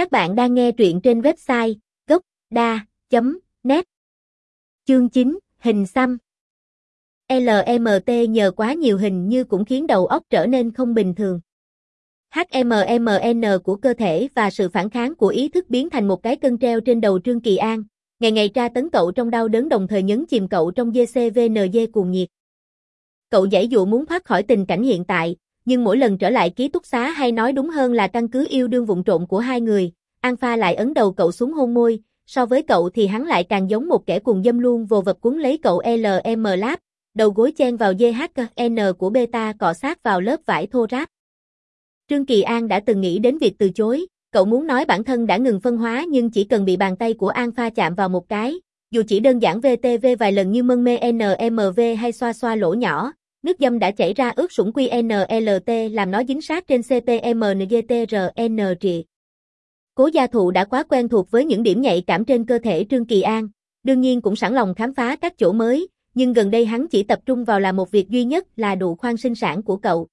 Các bạn đang nghe truyện trên website gốc.da.net Chương 9, Hình xăm LMT nhờ quá nhiều hình như cũng khiến đầu óc trở nên không bình thường. HMMN của cơ thể và sự phản kháng của ý thức biến thành một cái cân treo trên đầu Trương Kỳ An, ngày ngày tra tấn cậu trong đau đớn đồng thời nhấn chìm cậu trong GCVNG cuồng nhiệt. Cậu giải dụ muốn thoát khỏi tình cảnh hiện tại, nhưng mỗi lần trở lại ký túc xá hay nói đúng hơn là căn cứ yêu đương vụng trộn của hai người, Alpha lại ấn đầu cậu xuống hôn môi, so với cậu thì hắn lại càng giống một kẻ cuồng dâm luôn vồ vật cuốn lấy cậu LM Lab, đầu gối chen vào DHN của beta cọ sát vào lớp vải thô ráp. Trương Kỳ An đã từng nghĩ đến việc từ chối, cậu muốn nói bản thân đã ngừng phân hóa nhưng chỉ cần bị bàn tay của Alpha chạm vào một cái, dù chỉ đơn giản VTV vài lần như mân mê NMV hay xoa xoa lỗ nhỏ, nước dâm đã chảy ra ướt sũng QNLT làm nó dính sát trên CPMNGTRN trị. Cố gia thụ đã quá quen thuộc với những điểm nhạy cảm trên cơ thể Trương Kỳ An, đương nhiên cũng sẵn lòng khám phá các chỗ mới, nhưng gần đây hắn chỉ tập trung vào là một việc duy nhất là đủ khoan sinh sản của cậu.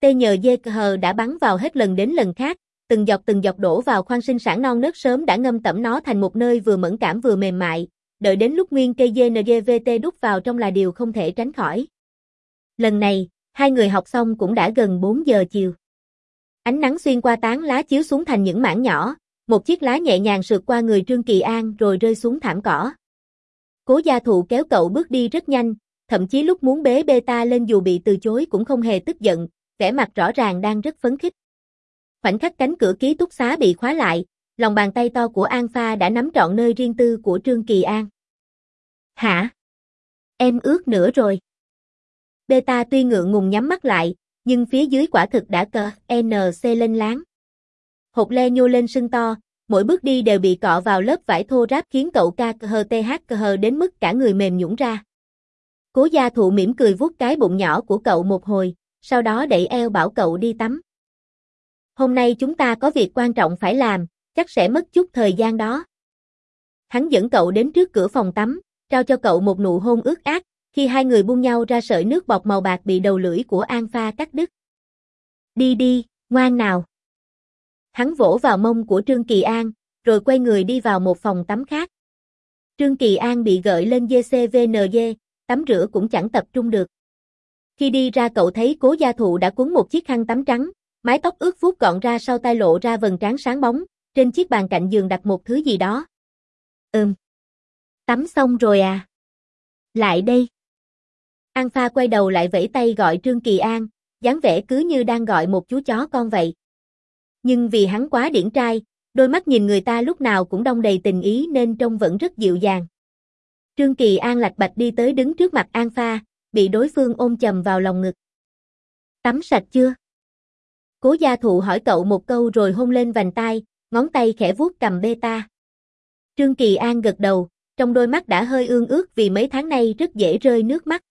Tê nhờ dê hờ đã bắn vào hết lần đến lần khác, từng giọt từng giọt đổ vào khoan sinh sản non nớt sớm đã ngâm tẩm nó thành một nơi vừa mẫn cảm vừa mềm mại, đợi đến lúc nguyên cây GNGVT đút vào trong là điều không thể tránh khỏi. Lần này, hai người học xong cũng đã gần 4 giờ chiều. Ánh nắng xuyên qua tán lá chiếu xuống thành những mảng nhỏ, một chiếc lá nhẹ nhàng sượt qua người Trương Kỳ An rồi rơi xuống thảm cỏ. Cố gia thụ kéo cậu bước đi rất nhanh, thậm chí lúc muốn bế beta lên dù bị từ chối cũng không hề tức giận, vẻ mặt rõ ràng đang rất phấn khích. Khoảnh khắc cánh cửa ký túc xá bị khóa lại, lòng bàn tay to của An Pha đã nắm trọn nơi riêng tư của Trương Kỳ An. Hả? Em ướt nữa rồi. Beta tuy ngượng ngùng nhắm mắt lại, nhưng phía dưới quả thực đã cờ, NC lên láng. Hột le nhô lên sưng to, mỗi bước đi đều bị cọ vào lớp vải thô ráp khiến cậu ca hờ th hờ đến mức cả người mềm nhũn ra. Cố gia thụ mỉm cười vuốt cái bụng nhỏ của cậu một hồi, sau đó đẩy eo bảo cậu đi tắm. Hôm nay chúng ta có việc quan trọng phải làm, chắc sẽ mất chút thời gian đó. Hắn dẫn cậu đến trước cửa phòng tắm, trao cho cậu một nụ hôn ướt át, khi hai người buông nhau ra sợi nước bọt màu bạc bị đầu lưỡi của An Pha cắt đứt. Đi đi, ngoan nào. Hắn vỗ vào mông của Trương Kỳ An, rồi quay người đi vào một phòng tắm khác. Trương Kỳ An bị gợi lên GCVNG, tắm rửa cũng chẳng tập trung được. Khi đi ra cậu thấy cố gia thụ đã cuốn một chiếc khăn tắm trắng, mái tóc ướt vuốt gọn ra sau tai lộ ra vầng trán sáng bóng, trên chiếc bàn cạnh giường đặt một thứ gì đó. Ừm. Tắm xong rồi à? Lại đây. An Pha quay đầu lại vẫy tay gọi Trương Kỳ An, dáng vẻ cứ như đang gọi một chú chó con vậy. Nhưng vì hắn quá điển trai, đôi mắt nhìn người ta lúc nào cũng đông đầy tình ý nên trông vẫn rất dịu dàng. Trương Kỳ An lạch bạch đi tới đứng trước mặt An Pha, bị đối phương ôm chầm vào lòng ngực. Tắm sạch chưa? Cố gia thụ hỏi cậu một câu rồi hôn lên vành tai, ngón tay khẽ vuốt cầm bê ta. Trương Kỳ An gật đầu, trong đôi mắt đã hơi ương ướt vì mấy tháng nay rất dễ rơi nước mắt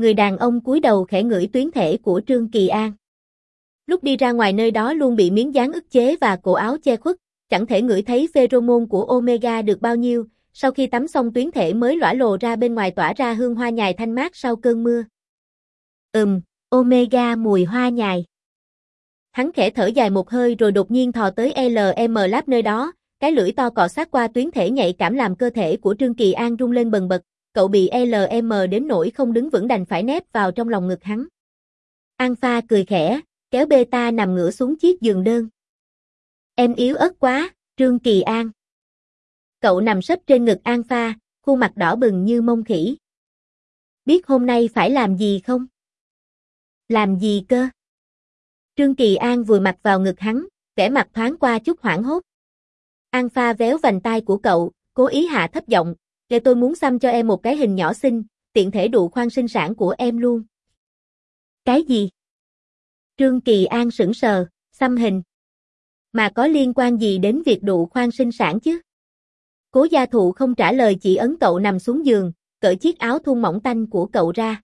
người đàn ông cúi đầu khẽ ngửi tuyến thể của Trương Kỳ An. Lúc đi ra ngoài nơi đó luôn bị miếng dán ức chế và cổ áo che khuất, chẳng thể ngửi thấy pheromone của Omega được bao nhiêu, sau khi tắm xong tuyến thể mới lõa lồ ra bên ngoài tỏa ra hương hoa nhài thanh mát sau cơn mưa. Ừm, Omega mùi hoa nhài. Hắn khẽ thở dài một hơi rồi đột nhiên thò tới LM Lab nơi đó, cái lưỡi to cọ sát qua tuyến thể nhạy cảm làm cơ thể của Trương Kỳ An rung lên bần bật, cậu bị LM đến nỗi không đứng vững đành phải nép vào trong lòng ngực hắn. Alpha cười khẽ, kéo beta nằm ngửa xuống chiếc giường đơn. Em yếu ớt quá, Trương Kỳ An. Cậu nằm sấp trên ngực Alpha, khuôn mặt đỏ bừng như mông khỉ. Biết hôm nay phải làm gì không? Làm gì cơ? Trương Kỳ An vừa mặt vào ngực hắn, vẻ mặt thoáng qua chút hoảng hốt. Alpha véo vành tai của cậu, cố ý hạ thấp giọng, để tôi muốn xăm cho em một cái hình nhỏ xinh, tiện thể đủ khoan sinh sản của em luôn. Cái gì? Trương Kỳ An sững sờ, xăm hình. Mà có liên quan gì đến việc đủ khoan sinh sản chứ? Cố gia thụ không trả lời chỉ ấn cậu nằm xuống giường, cởi chiếc áo thun mỏng tanh của cậu ra.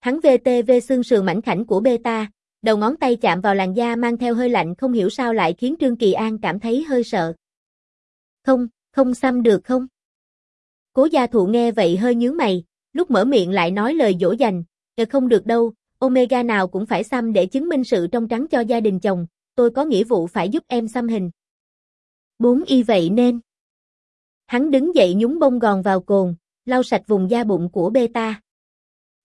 Hắn VTV xương sườn mảnh khảnh của beta, đầu ngón tay chạm vào làn da mang theo hơi lạnh không hiểu sao lại khiến Trương Kỳ An cảm thấy hơi sợ. Không, không xăm được không? Cố gia thụ nghe vậy hơi nhướng mày, lúc mở miệng lại nói lời dỗ dành, "Ờ không được đâu, Omega nào cũng phải xăm để chứng minh sự trong trắng cho gia đình chồng, tôi có nghĩa vụ phải giúp em xăm hình." Bốn y vậy nên. Hắn đứng dậy nhúng bông gòn vào cồn, lau sạch vùng da bụng của beta.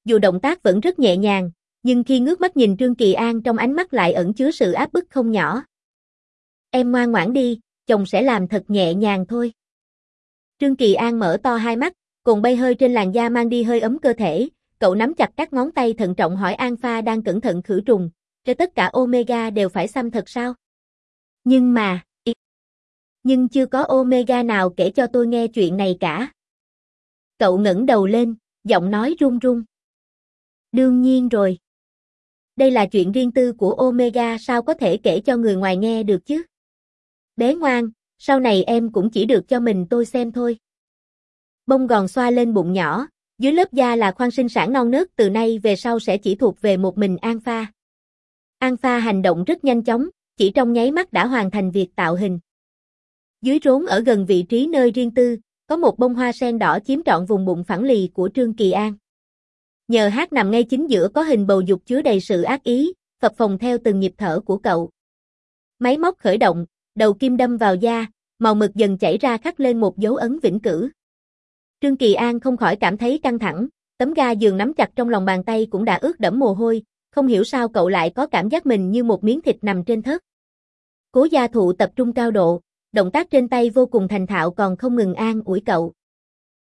Dù động tác vẫn rất nhẹ nhàng, nhưng khi ngước mắt nhìn Trương Kỳ An trong ánh mắt lại ẩn chứa sự áp bức không nhỏ. Em ngoan ngoãn đi, chồng sẽ làm thật nhẹ nhàng thôi. Trương Kỳ An mở to hai mắt, cùng bay hơi trên làn da mang đi hơi ấm cơ thể, cậu nắm chặt các ngón tay thận trọng hỏi An Pha đang cẩn thận khử trùng, cho tất cả Omega đều phải xăm thật sao? Nhưng mà, nhưng chưa có Omega nào kể cho tôi nghe chuyện này cả. Cậu ngẩng đầu lên, giọng nói run run. Đương nhiên rồi. Đây là chuyện riêng tư của Omega sao có thể kể cho người ngoài nghe được chứ? Bé ngoan, sau này em cũng chỉ được cho mình tôi xem thôi. Bông gòn xoa lên bụng nhỏ, dưới lớp da là khoang sinh sản non nớt từ nay về sau sẽ chỉ thuộc về một mình An Pha. An Pha hành động rất nhanh chóng, chỉ trong nháy mắt đã hoàn thành việc tạo hình. Dưới rốn ở gần vị trí nơi riêng tư, có một bông hoa sen đỏ chiếm trọn vùng bụng phẳng lì của Trương Kỳ An. Nhờ hát nằm ngay chính giữa có hình bầu dục chứa đầy sự ác ý, phập phồng theo từng nhịp thở của cậu. Máy móc khởi động, đầu kim đâm vào da, màu mực dần chảy ra khắc lên một dấu ấn vĩnh cửu. Trương Kỳ An không khỏi cảm thấy căng thẳng, tấm ga giường nắm chặt trong lòng bàn tay cũng đã ướt đẫm mồ hôi, không hiểu sao cậu lại có cảm giác mình như một miếng thịt nằm trên thớt. Cố gia thụ tập trung cao độ, động tác trên tay vô cùng thành thạo còn không ngừng an ủi cậu.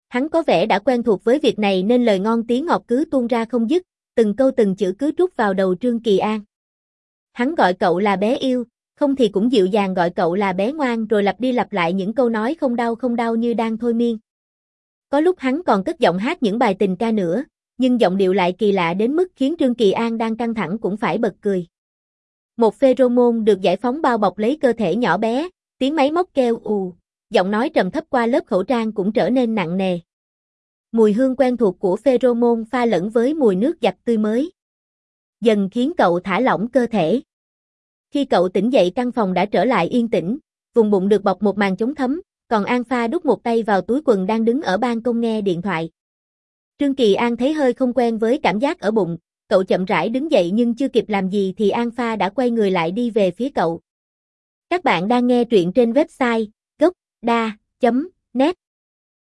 Hắn có vẻ đã quen thuộc với việc này nên lời ngon tiếng ngọt cứ tuôn ra không dứt, từng câu từng chữ cứ trút vào đầu Trương Kỳ An. Hắn gọi cậu là bé yêu, không thì cũng dịu dàng gọi cậu là bé ngoan rồi lặp đi lặp lại những câu nói không đau không đau như đang thôi miên. Có lúc hắn còn cất giọng hát những bài tình ca nữa, nhưng giọng điệu lại kỳ lạ đến mức khiến Trương Kỳ An đang căng thẳng cũng phải bật cười. Một pheromone được giải phóng bao bọc lấy cơ thể nhỏ bé, tiếng máy móc kêu ù, giọng nói trầm thấp qua lớp khẩu trang cũng trở nên nặng nề. Mùi hương quen thuộc của pheromone pha lẫn với mùi nước giặt tươi mới. Dần khiến cậu thả lỏng cơ thể. Khi cậu tỉnh dậy căn phòng đã trở lại yên tĩnh, vùng bụng được bọc một màn chống thấm, còn An Pha đút một tay vào túi quần đang đứng ở ban công nghe điện thoại. Trương Kỳ An thấy hơi không quen với cảm giác ở bụng, cậu chậm rãi đứng dậy nhưng chưa kịp làm gì thì An Pha đã quay người lại đi về phía cậu. Các bạn đang nghe truyện trên website gocda.net